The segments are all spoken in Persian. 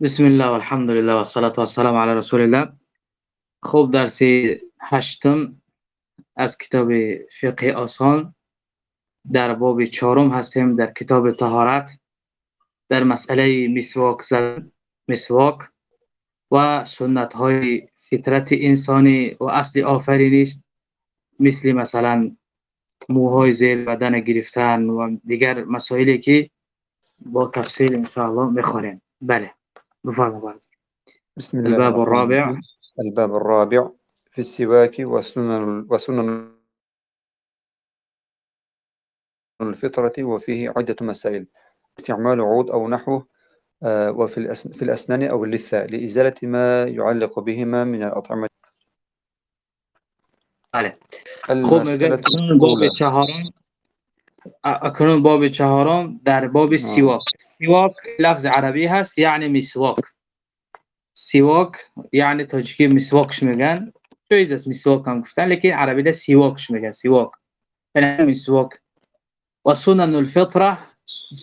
بسم الله والحمد لله والصلاة والسلام على رسول الله خوب درس هشتم از کتاب فقه آسان در باب چهارم هستیم در کتاب طهارت در مسئله مسواک زدن مسواک و سنت های فطرت انسانی و اصل آفرینش مثل مثلا موهای زیر بدن گرفتن و دیگر مسائلی که با تفصیل انشاءالله می‌خوریم بله بسم الله الباب الرابع. الباب الرابع في السواك وسنن وسنن الفطرة وفيه عدة مسائل. استعمال عود أو نحوه آه، وفي في الأسنان أو اللثة لإزالة ما يعلق بهما من الأطعمة. بله. خب باب الأولى. چهارم اکنون باب چهارم در باب سواک سواک لفظ عربی هست یعنی مسواک سواک یعنی تاجیکی مسواکش میگن. جایز است مسواک هم گفتن لیکن عربی ده سواکش میگن سواک یعنی مسواک و سنن الفطره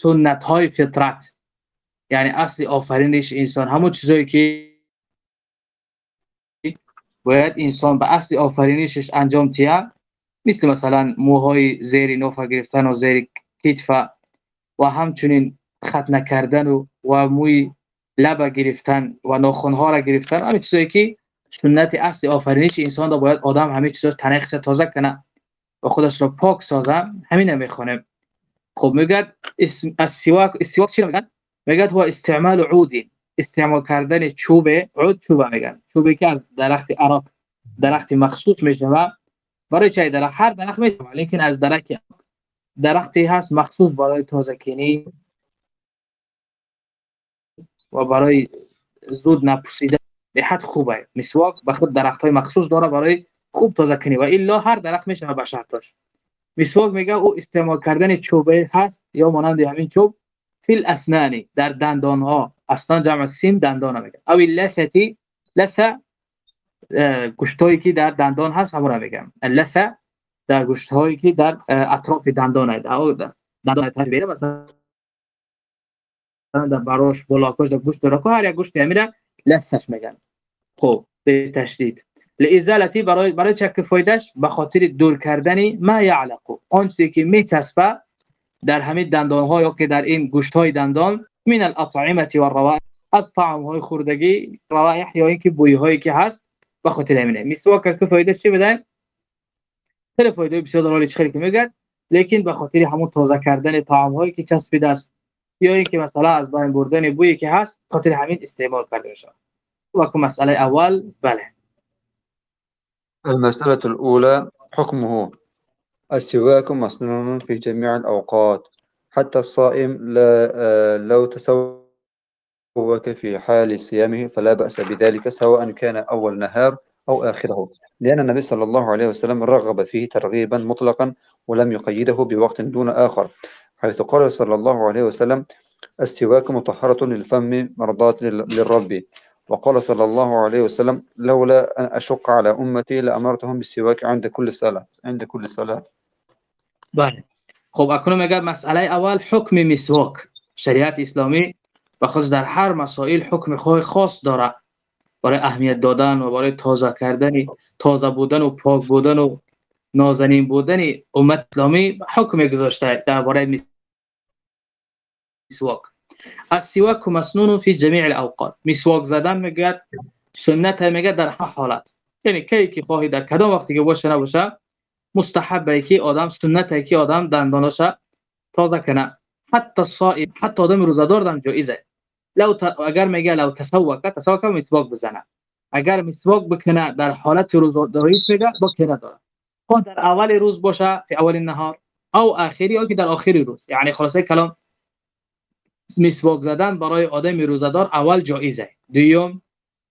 سنت های فطرت. یعنی اصل آفرینش انسان. همون چیزایی که باید انسان به اصل آفرینشش انجام تیه مثل مثلا موهای زیر نوفا گرفتن و زیر کتف و همچنین خط نکردن و و موی لب گرفتن و ناخنها را گرفتن. همین چیزایی که سنت اصل آفرینش انسان را باید آدم همه چیزا تنقش تازه کنه و خودش را پاک سازه همین می‌خونه خب میگه اسم السواک استواک چی میگن میگه هو استعمال عود استعمال کردن چوب عود چوب میگن. چوبی که از درخت عراق درخت مخصوص می‌شوه برای چای درخت؟ هر درخت می‌شوه لیکن از درخت درختی هست مخصوص برای تازه کنی و برای زود نپوسیدن به حد خوبه. مسواک به خود درخت های مخصوص داره برای خوب تازه کنی و الا هر درخت میشه به شرطش مسواک میگه او استعمال کردن چوبه هست یا مانند همین چوب. فی الاسنانی در دندان ها اسنان جمع سین دندان میگه. او اللثتی لثه اه، گوشتایی که در دندان هست همون رو میگم اللثه در گوشت هایی که در اطراف دندان هست. دندان تشبیه مثلا در براش بلاکاش در گوشت که هر یک گوشتی میره لثش میگن. خب به تشدید. لازالتی برای برای چک فایدهش به خاطر دور کردن ما یعلق. آن چیزی که میچسبه در همه دندان ها یا که در این گوشت های دندان من الاطعمه و الروائح. از طعم های خوردگی روائح یا اینکه بوی هایی که هست همینه. مسواک که فایده چی بدن؟ خیلی فایده بسیار داره خیلی که میگن؟ لیکن به خاطر همون تازه کردن طعم هایی که چسبیده است یا اینکه مثلا از بین بردن بویی که هست خاطر همین استعمال کرده میشه. و که مسئله اول بله. المسألة الأولى حكمه السواك مسنون في جميع الأوقات حتى الصائم لا لو تسوك في حال صيامه فلا بأس بذلك سواء كان أول نهار أو آخره. لأن النبي صلى الله عليه وسلم رغب فيه ترغيبا مطلقا ولم يقيده بوقت دون آخر حيث قال صلى الله عليه وسلم السواك مطهرة للفم مرضاة لل- للرب. وقال صلى الله عليه وسلم لولا أن أشق على أمتي لأمرتهم بالسواك عند كل صلاة عند كل صلاة. بله. خب اکنون میگه مسئله اول حکم مسواک؟ شریعت اسلامی و خود در هر مسائل حکم خود خاص داره برای اهمیت دادن و برای تازه کردن تازه بودن و پاک بودن و نازنین بودن امت اسلامی حکم گذاشته درباره مسواک. السواک مسنون فی جمیع الاوقات. مسواک زدن میگه سنت میگه در هر حالت. یعنی کی که خواهی در کدام وقتی که باشه نباشه مستحبه که آدم سنته که آدم دنداناش تازه کنه. حتی صائم حتی آدم روزدار دم جایزه. لو. اگر میگه لو تسوک تسوک مسواک بزنه. اگر مسواک بکنه در حالت روزداریش میگه با کنه داره خود در اول روز باشه فی اول النهار او آخری یا که در آخری روز. یعنی خلاصه کلام مسواک زدن برای آدم روزدار اول جایزه. دوم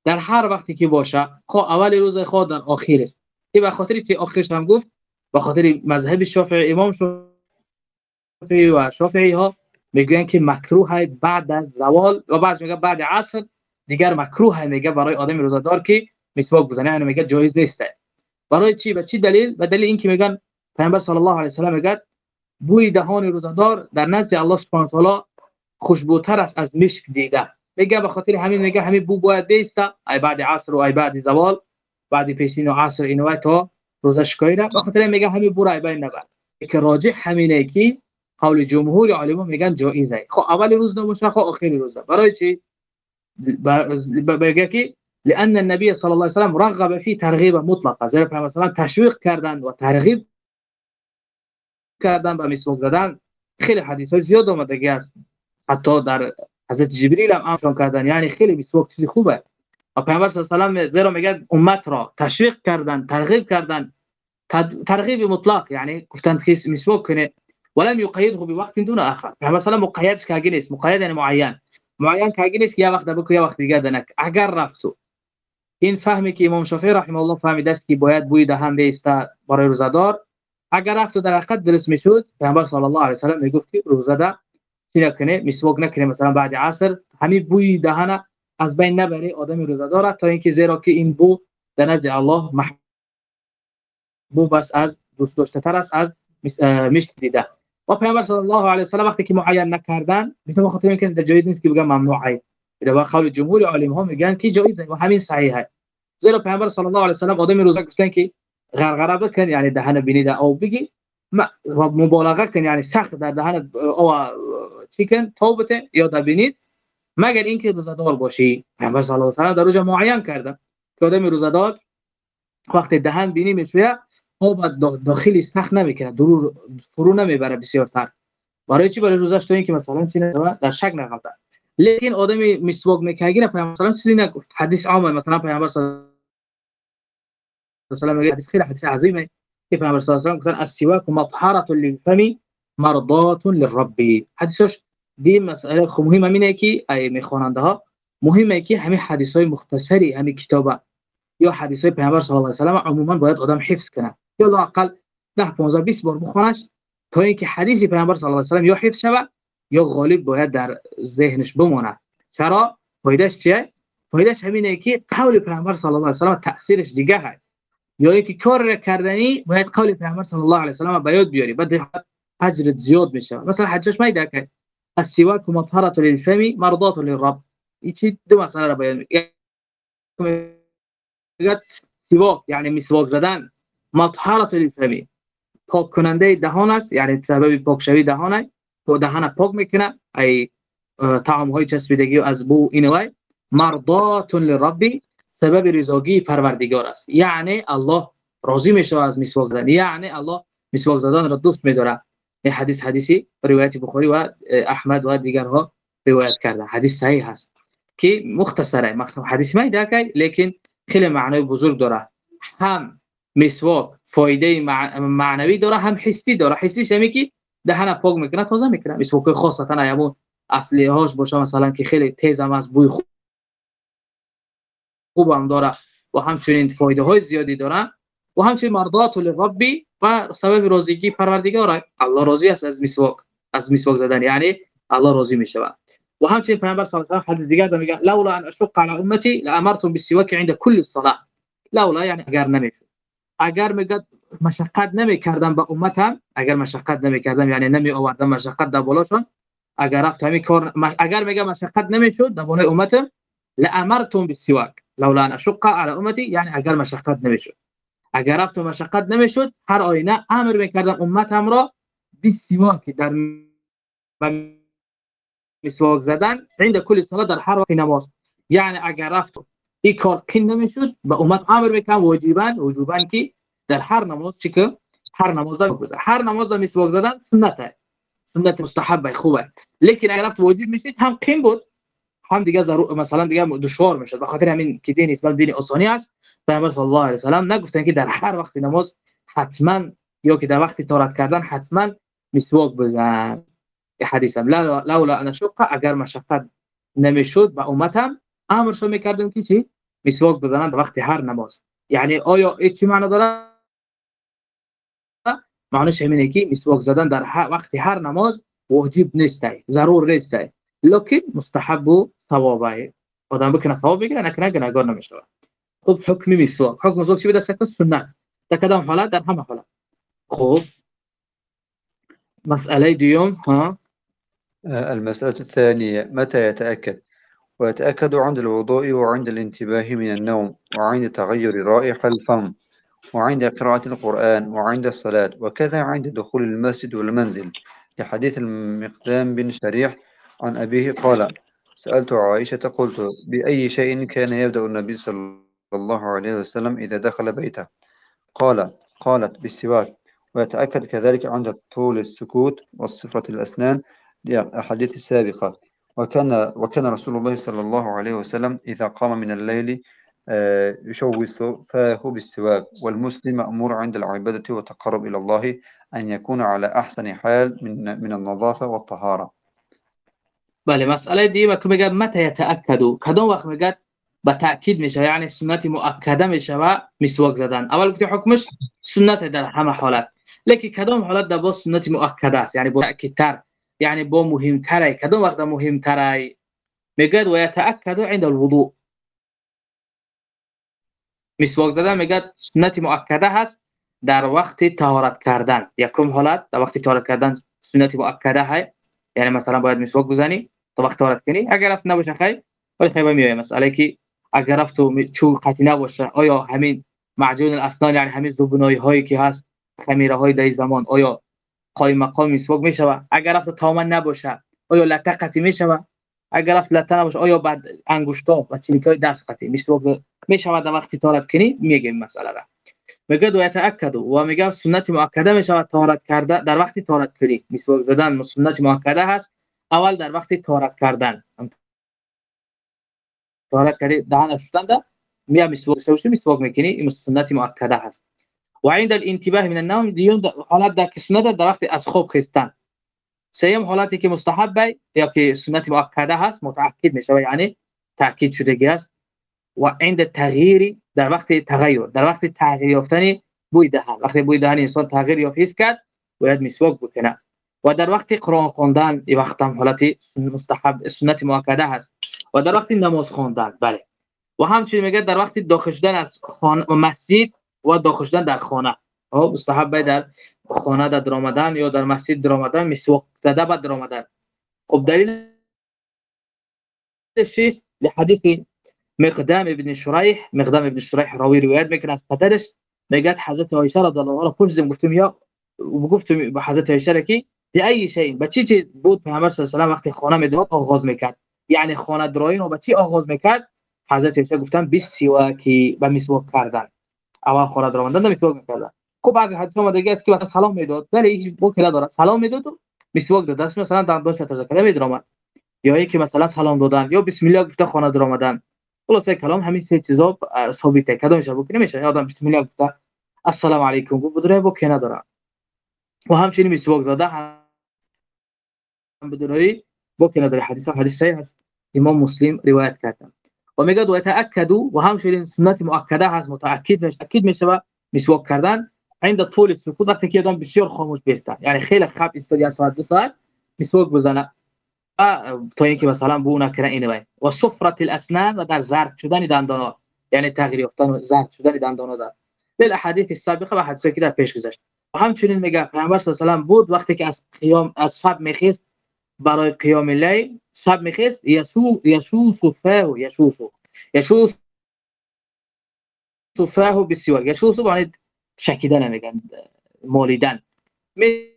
در هر وقتی که باشه خو اول روز خود در آخرش به خاطر که آخرش هم گفت؟ به خاطر مذهب شافعی امام شافعی و شافعی ها میگن که مکروه بعد از زوال و بعض میگه بعد عصر دیگر مکروه میگه برای آدم روزدار که مسواک بزنه یعنی میگه جایز نیست برای چی؟ به چی دلیل؟ به دلیل اینکه میگن پیامبر صلی الله علیه و سلم میگه بوی دهان روزدار در نزد الله سبحانه و تعالی خوشبوتر است از مشک دیگر. میگه به خاطر همین میگه همین بو باید بیسته. ای بعد عصر و ای بعد زوال. بعد پیشین و عصر اینو تا روزش کویره به خاطر میگه همین بو رای بین نبر که راجع همینه که قول جمهور علما میگن جایزه. خب اول روز نباشه خب آخر روز برای چی؟ بگه که لان النبي صلی الله علیه و رغب فی ترغیب مطلق. زیرا پیامبر تشویق کردن و ترغیب کردن به مسواک زدن. خیلی حدیث های زیاد آمده است حتی در حضرت جبریل هم امر کردن. یعنی خیلی مسواک چیزی خوبه. و پیامبر صلی الله علیه و زیرا میگه امت را تشویق کردن ترغیب کردن. ترغیب مطلق یعنی گفتن که مسواک کنه. ولم يقيده بوقت دون اخر علیه و مقید که نیست مقید یعنی معین معین که وقت بکو یا وقت دیگه اگر رفتو. این فهمی که امام شافعی رحمه الله فهمیده است که باید بوی دهن بیسته برای روزدار اگر رفت در حقیقت درست می‌شد پیامبر صلی الله علیه و سلم می‌گفت که روزه چی نکنه؟ مسواک نکنه. مثلا بعد عصر همین بوی دهن از بین نبره آدم روزه داره تا اینکه زیرا که این بو در نزد الله محبوب است از دوست داشته تر است از مشک دیده و پیامبر صلی الله علیه و سلم وقتی که معین نکردن می‌تونه خاطر این کسی در جایز نیست که بگه ممنوعه. در قول جمهور عالم ها میگن که جایزه و همین صحیحه. زیرا پیامبر صلی الله علیه و سلم آدم روزه گفتن که غرغره بکن یعنی دهن بینید او بگی. و مبالغه کن یعنی سخت در دهن او چیکن توبته یا در مگر اینکه روزدار باشی. پیامبر صلی الله علیه و سلم در روز معین کرده که آدم روزدار وقتی دهن بینی میشه بعد داخلی سخت نمی‌کنه. درو فرو نمی‌بره بسیارتر. برای چی؟ برای روزش تو اینکه مثلا چی در شک نقطه لیکن آدمی مسواک می‌کنه پیامبر صلی الله چیزی نگفت. حدیث عامه مثلا پیامبر صلی الله علیه و حدیث خیلی حدیث عظیمه که پیامبر صلی الله علیه و گفتن السواک مطهره للفم مرضات للرب. حدیثش دی مسئله خو مهمه اینه که ای میخواننده ها مهمه که همین حدیث های مختصری همین کتابه یا حدیث های پیامبر صلی الله علیه و عموما باید آدم حفظ کنه. یا لاقل 10 15 20 بار بخونش تا اینکه حدیث پیامبر صلی الله علیه و یا حفظ شود یا غالب باید در ذهنش بمونه. چرا؟ فایدهش چیه؟ فایدهش همینه که قول پیامبر صلی الله علیه و تاثیرش دیگه هست. یا اینکه کار کردنی باید قول پیامبر صلی الله علیه و به یاد بیاری بعد اجر زیاد میشه. مثلا حجاج میده که السواك مطهرة للفم مرضاة للرب. ایچی دو مسئله را بیان میگه سواک یعنی مسواک زدن. مطهرة للفم پاک کننده دهان است یعنی سبب پاک شوی دهان و دهان پاک می‌کنه ای طعم های چسبیدگی از بو اینوای مرضات للرب سبب رضاگی پروردگار است. یعنی الله راضی میشه از مسواک زدن. یعنی الله مسواک زدن را دوست میداره. این حدیث حدیثی روایت بخاری و احمد و دیگرها روایت کرده. حدیث صحیح هست. که مختصره. مختصر حدیث میده که لیکن خیلی معنای بزرگ داره. هم مسواک فایده معنوی داره هم حسی داره. حسی همی که دهن پاک می‌کنه تازه می‌کنه. مسواک خاصتا ایمون اصلی هاش باشه مثلا که خیلی تیز هم از بوی خوب خوب هم داره و همچنین فایده های زیادی داره. و همچنین مرضات للربی و سبب راضیگی پروردگار الله راضی است از مسواک از مسواک زدن. یعنی الله راضی میشه و همچنین پیامبر صلی الله علیه و حدیث دیگر میگه لولا ان اشق على امتی لامرتم بالسواك عند كل الصلاه لولا یعنی اگر نمی‌شد. اگر میگه مشقت نمی‌کردم به امتم اگر مشقت نمی‌کردم یعنی نمی آوردم مشقت در بالاشون اگر رفت همین کار اگر میگه مشقت نمی‌شد در بالای امتم لامرتم بالسواك لولا ان اشق على امتی یعنی اگر مشقت نمی‌شد. اگر رفت و مشقت نمی‌شد هر آینه امر می‌کردم امتم را بالسواک در مسواک زدن عند کل صلاه در هر وقت نماز. یعنی اگر رفت این کار کن نمی‌شد به امت امر می‌کنم واجبا وجوبا که در هر نماز چی که هر نماز در بگذار هر نماز در مسواک زدن سنته سنت مستحبه خوبه لیکن اگر رفت واجب می‌شد هم کم بود هم دیگه ضرور مثلا دیگه دشوار می‌شد به خاطر همین که دین اسلام دین آسانی است پیامبر صلی الله علیه و سلام نگفتن که در هر وقت نماز حتما یا که در وقت طهارت کردن حتما مسواک بزن حدیثم لولا ان شق اگر مشقت نمی‌شد به امتم امرشو می‌کردم که چی؟ مسواک بزنن وقت هر نماز. یعنی آیا چی معنی داره؟ معنیش همینه که مسواک زدن در وقت هر نماز واجب نیست ضرور نیست لکن مستحب و ثوابه. آدم بکنه ثواب بگیره نکنه گناهگار نمیشه. خب حکم مسواک حکم مسواک چی بده سکت سنت. در کدام حالت در همه حالت. خب. مسألة ديوم ها؟ المسألة الثانية متى يتأكد؟ ويتأكد عند الوضوء وعند الانتباه من النوم وعند تغير رائحة الفم وعند قراءة القرآن وعند الصلاة وكذا عند دخول المسجد والمنزل. لحديث المقدام بن شريح عن أبيه قال سألت عائشة قلت بأي شيء كان يبدأ النبي صلى الله عليه وسلم إذا دخل بيته؟ قال قالت بالسواك. ويتأكد كذلك عند طول السكوت والصفرة الأسنان للأحاديث السابقة وكان وكان رسول الله صلى الله عليه وسلم إذا قام من الليل آه، يشوص فاه بالسواك والمسلم مأمور عند العبادة والتقرب إلى الله أن يكون على أحسن حال من من النظافة والطهارة. بله مسئله دیگه و که میگه متى يتأكدوا کدام وقت میگه؟ به تأکید میشه یعنی سنت مؤکده میشه و مسواک زدن. اول گفتی حکمش سنت در همه حالت. لیکن کدام حالت در با سنت مؤکده است؟ یعنی با تاکیدتر یعنی با مهمتره کدام وقت مهمتره میگه و يتأكد عند الوضوء. مسواک زدن میگه سنت مؤکده هست در وقت طهارت کردن. یکم حالت در وقت طهارت کردن سنت مؤکده ہے یعنی مثلا باید مسواک بزنی تا وقت طهارت کنی. اگر رفت نباشه خیر ولی خیلی میوه مسئله که اگر رفت و چو قطی نباشه آیا همین معجون الاسنان یعنی همین زبونایی هایی که هست خمیره های در زمان آیا قایم مقام مسواک می‌شوه اگر رفت تماما نباشه آیا لته قطی می‌شوه اگر رفت لته نباشه آیا بعد انگشتا و چلیکای دست قطی مسواک می‌شوه در وقتی طهارت کنی؟ میگه مسئله را. میگه دو یتاکد و میگه سنت مؤکده می‌شود طهارت کرده در وقتی طهارت کنی. مسواک زدن سنت مؤکده هست. اول در وقتی طهارت کردن. طهارت کردی دهن شستن ده میا مسواک شوشی مسواک می‌کنی. این سنت مؤکده هست. و عند الانتباه من النوم دیون حالت در سنت در وقتی از خواب خستن. سیم حالتی که مستحب یا که سنت مؤکده هست متأکد میشه یعنی تاکید شدگی است. و عند تغییری در وقت تغییر در وقت تغییر یافتن بوی دهن. وقتی بوی دهن انسان تغییر یافت حس کرد باید مسواک بکنه. و در وقت قرآن خواندن این وقت هم حالت مستحب سنت مؤکده هست. و در وقت نماز خواندن بله. و همچنین میگه در وقت داخل شدن از خانه مسجد و داخل شدن در خانه. او مستحب در خانه در درآمدن یا در مسجد درآمدن مسواک زده بعد درآمدن خب دلیل چیست؟ لحدیث مقدام ابن شریح مقدام ابن شریح راوی روایت می‌کنه از پدرش. میگه حضرت عایشه رضی الله عنها پرسیدم گفتم یا گفتم به حضرت عایشه که به ای شیء به چی چیز بود؟ پیامبر صلی الله علیه و وقتی خانه می‌داد آغاز می‌کرد. یعنی خانه درایی رو به چی آغاز می‌کرد؟ حضرت عایشه گفتن بی سواکی به مسواک کردن. اول خانه درآمدن مسواک می‌کردن خب بعضی حدیث اومده است که مثلا سلام می‌داد. ولی هیچ بوکی نداره سلام می‌داد و مسواک داد. دست مثلا دندانش تذکر میدرامد یا یکی مثلا سلام دادن. یا بسم الله گفته خانه درآمدن خلاصه کلام همین سه چیزا ثابته. کدامش بکنه میشه. آدم بسم الله گفته السلام علیکم. گفت بدره بوکی نداره و همچنین مسواک زده هم بدونی بوکی نداره حدیث حدیث صحیح هست. امام مسلم روایت کردن و میگه دو تاکدوا و همچنین سنت مؤکده هست متاکد میشه اکید میشه و مسواک کردن عند طول السکوت وقتی که آدم بسیار خاموش بیسته یعنی خیلی خب استادی ساعت دو ساعت مسواک بزنه تا اینکه مثلا بو نکنه اینه و صفرت الاسنان و در زرد شدن دندانا یعنی تغییر یافتن و زرد شدن دندانا در دل احادیث السابقه و حدیثی که در پیش گذشت و همچنین میگه پیامبر صلی الله علیه و بود وقتی که از قیام از شب میخیست برای قیام لیل میخیست یسو یشوس فاه یشوس یشوس فاه بسیار یشوس یعنی شکیدن میگن مالیدن می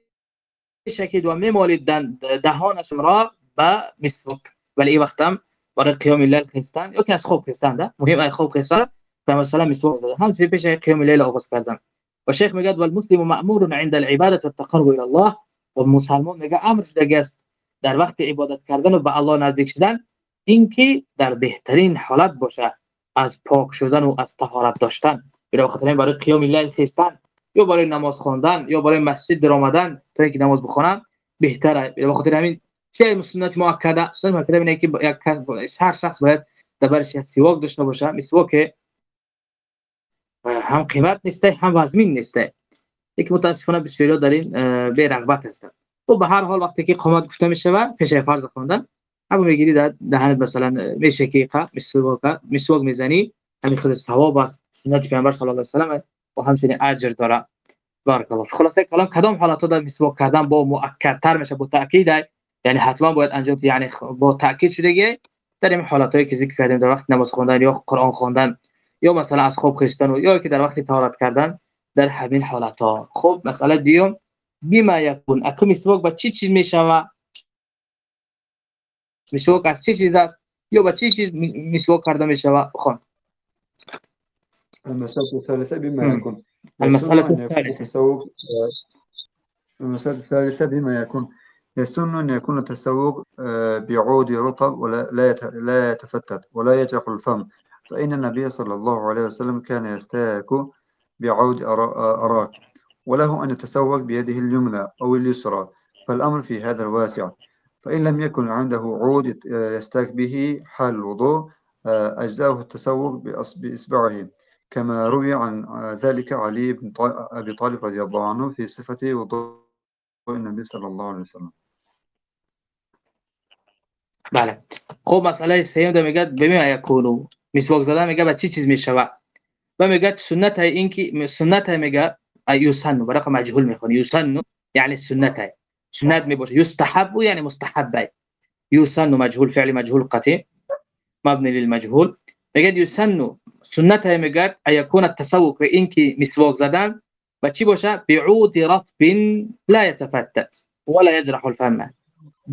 شکید و میمالیدن دهانش را با مسواک ولی این وقت هم برای قیام لیل خستن یا که از خواب خستن مهم از خواب خستن و مثلا مسواک زدن هم چیزی پیش قیام لیل آغاز کردن و شیخ میگه والمسلم مأمور عند العباده والتقرب إلى الله و مسلمان میگه أمر شده است در وقت عبادت کردن و به الله نزدیک شدن اینکه در بهترین حالت باشه از پاک شدن و از طهارت داشتن. به خاطر این برای قیام لیل خستن یا برای نماز خواندن یا برای مسجد در آمدن تا اینکه نماز بخونن بهتره. به خاطر همین چه سنت مؤکده سنت مؤکده اینه که هر شخص باید دربارش سواک داشته باشه. مسواک هم قیمت نیسته هم وزمین نیسته. یک متاسفانه بسیاری دارین به رغبت هستن خب به هر حال وقتی که قامت گفته میشه و پیش فرض خواندن اما می‌گیری در دهنت مثلا میشه که مسواک مسواک می‌زنی همین خود ثواب است. سنت پیامبر صلی الله علیه و سلم و همچنین اجر داره. بارک الله خلاصه کلام کدام حالات در مسواک کردن با مؤکد تر میشه با تاکید یعنی حتما باید انجام یعنی با تاکید شدگی در این حالتایی که ذکر کردیم در وقت نماز خواندن یا قرآن خواندن یا مثلا از خواب و یا که در وقت طهارت کردن در همین حالت ها خب مسئله دیوم بیما یکون اکو مسواک با چی چیز میشوه مسواک از چی چیز است یا با چی چیز مسواک کرده میشوه خون. المسألة الثالثة بما. يكون. المسألة يكون الثالثة. التسوق المسألة الثالثة بما يكون. يسن أن يكون التسوق آه، بعود رطب ولا لا يت- لا يتفتت ولا يجرح الفم. فإن النبي صلى الله عليه وسلم كان يستاك بعود أرا- أراك. وله أن يتسوق بيده اليمنى أو اليسرى فالأمر في هذا الواسع. فإن لم يكن عنده عود يت- يستاك به حال الوضوء آه، أجزاه التسوق بإصبعه. كما روي عن آه، ذلك علي بن أبي طالب رضي الله عنه في صفة وضوء النبي صلى الله عليه وسلم. بله. خب مسئله سیوم ده میگه ببین یکونو مسواک زدن میگه با چی چیز میشوه و میگه سنت های این که سنت های میگه یوسن برای مجهول میخونه یوسن یعنی سنت سنت میباشه یستحب یعنی مستحب. یوسن مجهول فعل مجهول قطع مبني للمجهول. میگه یوسن سنت میگه یکون التسوق به این که مسواک زدن و چی باشه بعود رطب لا يتفتت ولا يجرح الفم.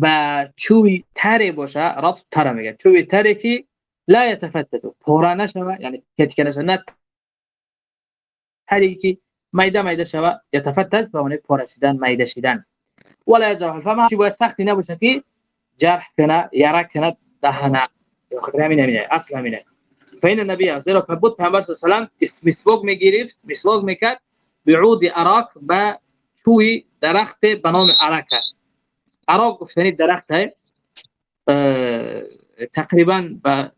و چوبی تری باشه رطب تر میگه چوبی تری که لا يتفتت. پورا نشوه یعنی کتک نشه نه میده میده شوه يتفتت به معنی پورا شدن میده شدن ولا يجرح الفم چی باید سختی نباشه که جرح کنه یرک کنه دهنه خاطر همین همینه اصل همینه فین النبی زیرا که بود پیامبر صلی الله علیه و سلم مسواک می‌گرفت مسواک می‌کرد بعود اراک به چوی درخت به نام اراک است. اراک گفتنی درخت تقریبا به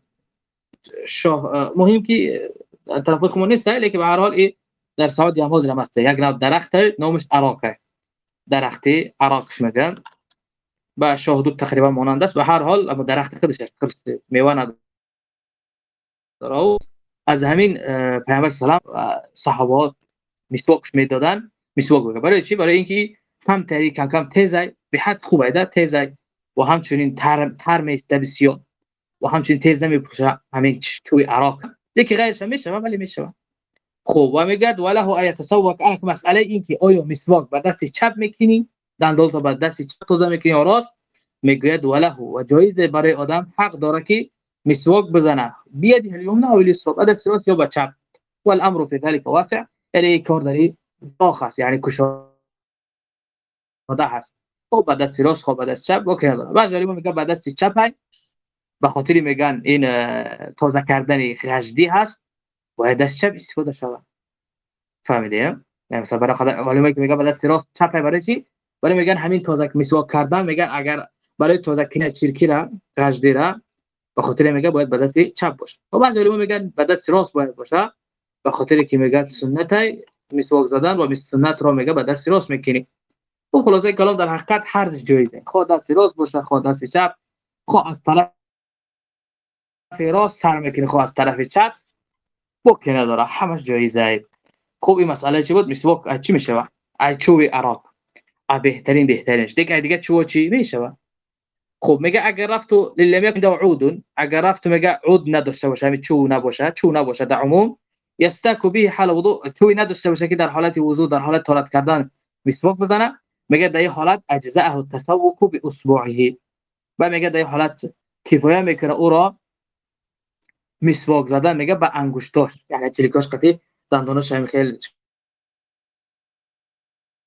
شاه مهم که تلفظ خمون نیست لیکن به هر حال در سعودی هم حاضر است یک نوع درخت نامش ہے درخت اراکش میگن با شاهدود تقریبا مانند است به هر حال اما درخت خودش قرص میوه نداره از همین پیامبر سلام صحابات مسواکش می‌دادن مسواک بگه برای چی برای اینکه هم تری کم کم تیزه به حد خوبه ده تیزه و همچنین تر تر میسته بسیار و همچنین تیز خوب و میگد وله آیت تسوق الک مسئله این که آیا مسواک با دست چپ می‌کنی؟ دندال تو با دست چپ توزه می‌کنی یا راست؟ می‌گوید وله و جایزه برای آدم حق داره که مسواک بزنه. بيده اليمنى او اليسرى بعد السراس يبقى چپ. والامر في ذلك واسع. یعنی کار داری داخ است یعنی کشاده هست خب بعد دست راست خب بعد دست چپ اوکی نداره. بعضی علما میگن بعد دست چپ به خاطر میگن این تازه کردن خجدی هست. و دست چپ استفاده شود فهمیدی؟ یعنی مثلا برای خاطر علما که میگن دست راست چپ برای چی؟ برای میگن همین تازه مسواک کردن میگن اگر برای تازه کنه چرکی را خجدی را به خاطر میگه باید به دست چپ باشه. و بعضی علما میگن به دست راست باید باشه. به خاطر که میگه سنت مسواک زدن و سنت را میگه به دست راست می‌کنی خب خلاصه کلام در حقیقت هر جایزه. خواه دست راست باشه خواه دست چپ. خواه از طرف راست سر می‌کنی خواه از طرف چپ. بکی نداره همش جایزه خب این مسئله چی بود؟ مسواک چی میشه چوب عراق. بهترین بهترینش. دیگه دیگه چوب چی میشه خب میگه اگر رفت و للم یکن دو اگر رفت میگه عود نداشته باشه همین چو نباشه چو نباشه در عموم یستاک به حال وضوء چوی نداشته باشه که در حالت وضو در حالت طهارت کردن مسواک بزنه. میگه در این حالت اجزاءه التسوق باصبعه و میگه در این حالت کفایه می‌کنه او را مسواک زدن میگه به انگشتاش یعنی چلیکاش قطعی دندانش هم خیلی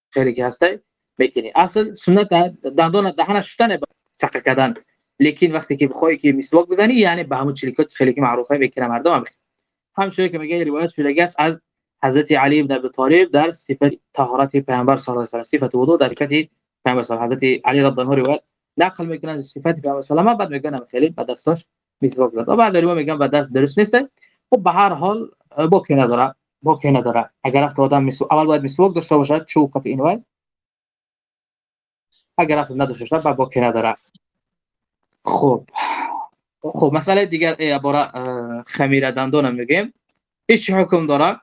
خیلی که هسته می‌کنی اصل سنت دندان دهنش شستن چقه کردن. لیکن وقتی که بخوای که مسواک بزنی یعنی به همون چلیکات خیلی که معروفه می‌کنه مردم هم. همچنین که میگه روایت شده است از حضرت علی بن ابی طالب در صفت طهارت پیامبر صلی الله علیه و صفت وضو در صفت پیامبر صلی حضرت علی رضی الله عنه روایت نقل می‌کنن از صفت پیامبر صلی الله بعد میگن خیلی به دستش مسواک زد و بعضی علما میگن به دست درست نیست خب به هر حال باکی نداره. باکی نداره. اگر وقت آدم مسواک اول باید مسواک داشته باشه چوکت این وای اگر وقت نداشته باشه باکی نداره. خب. خب مسئله دیگر عباره خمیر دندان میگیم. هیچ حکم داره.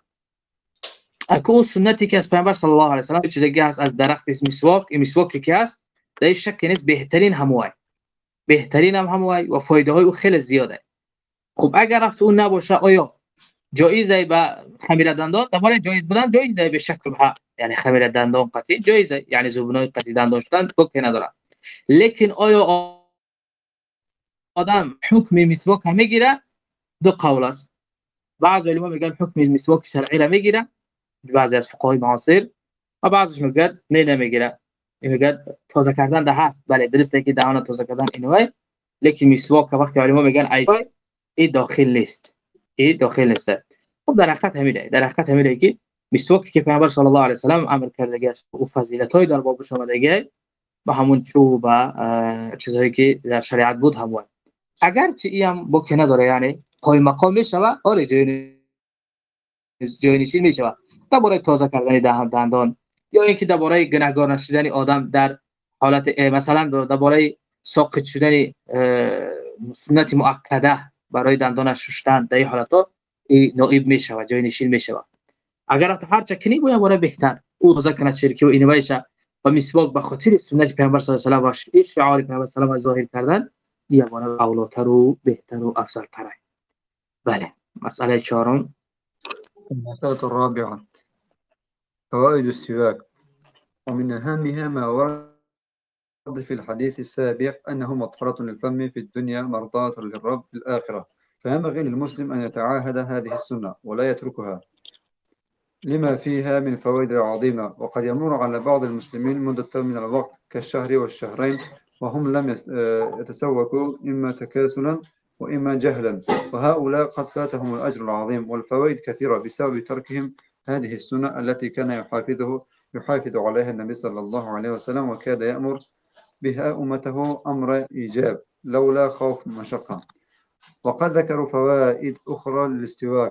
اكو سنتی که از پیامبر صلی الله علیه و سلم چیزی هست از درخت مسواک این مسواکی که هست در شک نیست بهترین هموای بهترین هم همون و فایده های او خیلی زیاده. خب اگر رفت اون نباشه آیا جایزه به خمیر دندان؟ درباره جایز بودن جایزه به شکل ها یعنی خمیر دندان قطعی جایزه یعنی زبونای قطعی دندان شدن بکی نداره لیکن آیا آدم حکم مسواک هم می‌گیره؟ دو قول است. بعض علما میگن حکم مسواک شرعی را می‌گیره. بعضی از فقهای معاصر. و بعضش میگن نه نمی‌گیره. میگن تازه کردن ده هست. بله درسته که دهان تازه کردن اینوای لیکن مسواک وقتی علما میگن ای این داخل نیست. این داخل نیست. خب در حقیقت همینه. در حقیقت همینه که مسواک که پیامبر صلی الله علیه و سلام امر کرده و فضیلت های در بابش آمده با همون چوب و چیزهایی که در شریعت بود همون اگر چی هم بکنه نداره یعنی قای مقام می‌شوه آره جای جای نشین می‌شوه درباره تازه کردن دهان دندان. یا اینکه درباره گناهگار نشدن آدم در حالت مثلا درباره ساقط شدن سنت مؤکده برای دندانش شستن در این حالت ها نائب می‌شوه جای نشین می‌شوه اگر هر چکنی باید باره بهتر. او تازه کنه چرکی و اینو و مسواک به خاطر سنت پیامبر صلی الله علیه و آله و شعار پیامبر صلی الله علیه و ظاهر کردن یگانه اولاتر و بهتر و افضل تره بله مسئله چهارم. المسألة الرابعة فوائد السواك ومن أهمها ما ورد في الحديث السابق أنه مطهرة للفم في الدنيا مرضاة للرب في الآخرة. فينبغي للمسلم أن يتعاهد هذه السنة ولا يتركها؟ لما فيها من فوائد عظيمة. وقد يمر على بعض المسلمين مدة من الوقت كالشهر والشهرين وهم لم آه، يتسوكوا إما تكاسلا وإما جهلا. فهؤلاء قد فاتهم الأجر العظيم والفوائد كثيرة بسبب تركهم هذه السنة التي كان يحافظه يحافظ عليها النبي صلى الله عليه وسلم وكاد يأمر بها أمته أمر إيجاب لولا خوف مشقة. وقد ذكروا فوائد أخرى للاستواء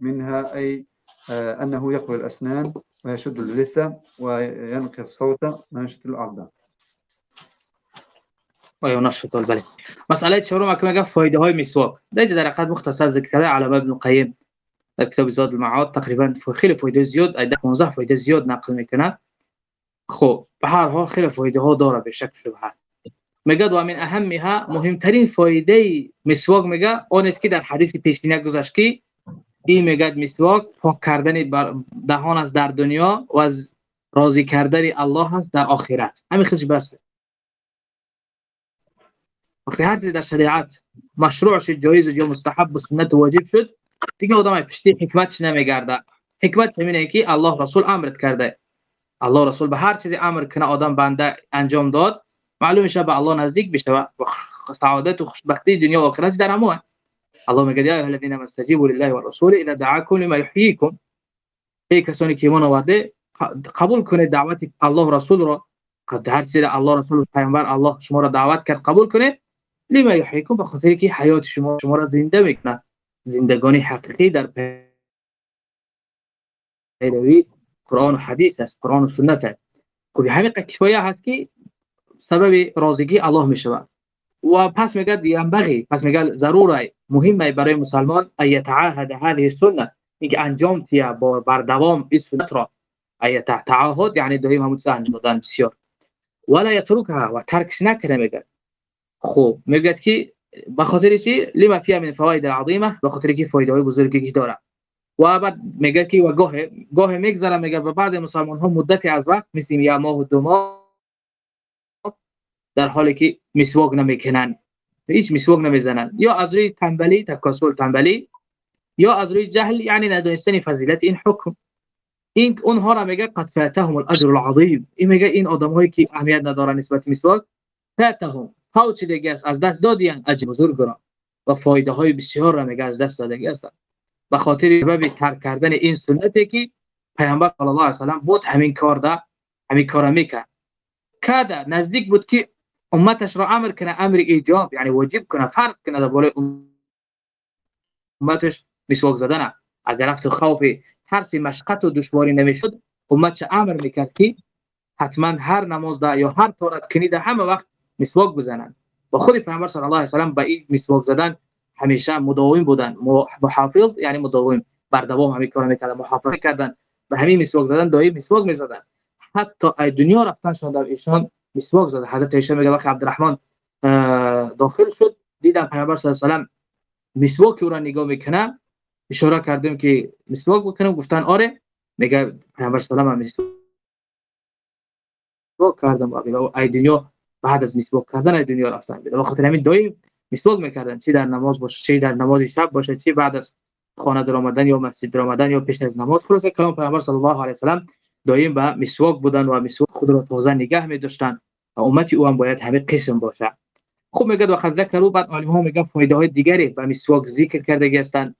منها أي آه، أنه يقوي الأسنان ويشد اللثة وينقي الصوت وينشط الأعضاء و یا نشط بله مسئله چهارم که میگه فایده های مسواک در در حقیقت مختصر علامه ابن القیم در کتاب زاد المعاد تقریبا خیلی فایده زیاد 15 فایده زیاد نقل می‌کنه خب به هر حال خیلی فایده ها داره به شک شبهه میگه و من اهمها مهمترین فایده مسواک میگه اون است که در حدیث پیشینه گذشت که این میگه مسواک پاک کردن دهان از در دنیا و از راضی کردن الله هست در آخرت. همین خیلی بس. وقتی هر در شریعت مشروع شد جایز یا مستحب و سنت واجب شد دیگه آدم پشتی حکمتش نمیگرده؟ حکمت همینه که الله رسول امرت کرده. الله رسول به هر چیزی امر کنه آدم بنده انجام داد معلوم میشه به الله نزدیک بشه و سعادت و خوشبختی دنیا و آخرت در همون الله میگه یا الذين استجیبوا لله والرسول اذا دعاكم لما يحييكم ای کسانی که ایمان آورده قبول کنید دعوت الله رسول را. هر چیزی الله رسول پیامبر الله شما را دعوت کرد قبول کنید. لما یحییکم به خاطر که حیات شما شما را زنده می‌کنه زندگانی حقیقی در پیروی قرآن و حدیث است قرآن و سنت است. خب همین کفایه هست که سبب رازگی الله می‌شود. و پس میگه ینبغی پس میگه ضروره مهمه برای مسلمان ایتعاهد هذه السنه اینکه انجام تیا بر دوام این سنت را. ایت تعهد یعنی دویم همون انجام دادن بسیار. ولا یترکها و ترکش نکنه میگه. خوب میگه که به خاطر چی؟ لما فيها من فواید العظیمه به خاطر که فایده های بزرگی داره. و بعد میگه که و گاه گاه میگذره میگه به بعضی مسلمان ها مدتی از وقت مثل یا ماه و دو ماه در حالی که مسواک نمیکنن. هیچ مسواک نمیزنن. یا از روی تنبلی تکاسل تنبلی یا از روی جهل یعنی ندونستن فضیلت این حکم. این اونها را میگه قد فاتهم الاجر العظیم. این میگه این آدمایی که اهمیت ندارن نسبت مسواک فاتهم. چی دیگه است؟ از دست دادیان اجر بزرگ را و فایده های بسیار را میگه از دست دادگی است. به خاطر سبب ترک کردن این سنتی که پیامبر صلی الله علیه و سلام بود همین کار ده همین کار می‌کرد. کاده نزدیک بود که امتش را امر کنه امر ایجاب یعنی واجب کنه فرض کنه در بالای امتش مسواک زدن اگر رفت خوف ترس مشقت و دشواری نمی‌شد امت امر می‌کرد که حتما هر نماز ده یا هر طورت کنیده همه وقت مسواک بزنن و خود پیامبر صلی الله علیه و سلام به این مسواک زدن همیشه مداوم بودن محافظ یعنی مداوم بر دوام همین کار می‌کردن محافظت کردن به همین مسواک زدن دایم مسواک می‌زدن حتی ای دنیا رفتن شون در ایشان مسواک زدن حضرت عایشه میگه وقت عبدالرحمن داخل شد دیدم پیامبر صلی الله علیه و آله مسواک او را نگاه می‌کنه اشاره کردیم که مسواک بکنه گفتن آره میگه پیامبر صلی الله علیه و آله مسواک کردم و ای دنیا بعد از مسواک کردن دنیا رفتن به خاطر همین دایم مسواک می‌کردن چی در نماز باشه چی در نماز شب باشه چی بعد از خانه در آمدن یا مسجد در آمدن یا پیش از نماز. خلاصه کلام پیامبر صلی الله علیه و سلم دایم به مسواک بودن و مسواک خود را تازه نگه می داشتن و امتی او هم باید همه قسم باشه. خوب میگه وقت ذکر بعد عالم ها میگن فایده های دیگری به مسواک ذکر کرده هستند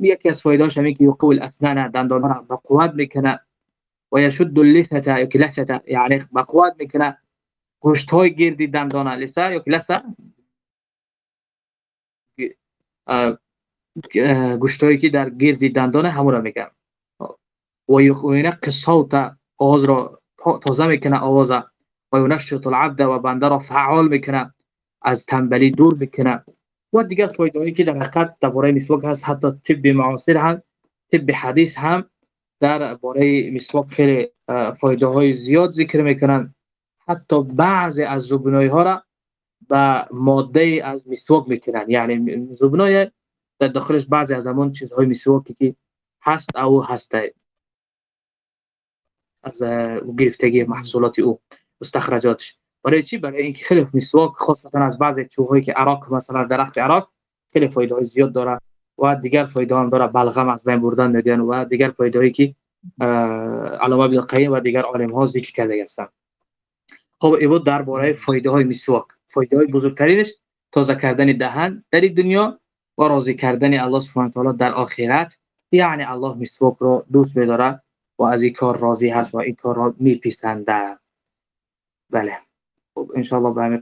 یکی از فایده هاش همین که یقوی الاسنان دندان را به قوت می‌کنه و یشد اللثه یعنی به قوت می‌کنه. گوشت های گردی دندان لثه یا لثه گوشتایی که در گردی دندان همون را میگن و یقوینق صوت آواز را تازه می‌کنه آواز و ینشط العبد و بنده را فعال می‌کنه از تنبلی دور می‌کنه. و دیگر فایده هایی که در حقیقت درباره مسواک هست حتی طب معاصر هم طب حدیث هم در باره مسواک خیلی فایده های زیاد ذکر می‌کنن. حتی بعضی از زبنای ها را به ماده از مسواک می‌کنن یعنی زبنای در داخلش بعضی از همون چیزهای مسواکی که هست او هسته از گرفتگی محصولات او مستخرجاتش برای چی؟ برای اینکه خیلی مسواک خاصتا از بعضی چوبایی که عراق مثلا درخت عراق خیلی فایده های زیاد داره و دیگر فایده هم داره. بلغم از بین بردن میگن و دیگر فایده هایی که علامه بالقیم و دیگر عالم ها ذکر کرده هستند خب ایو درباره فایده های مسواک فایده های بزرگترینش تازه کردن دهن در دنیا و راضی کردن الله سبحانه و تعالی در آخرت. یعنی الله مسواک رو دوست می‌داره و از این کار راضی هست و این کار را میپسنده بله. خب ان شاء الله به همین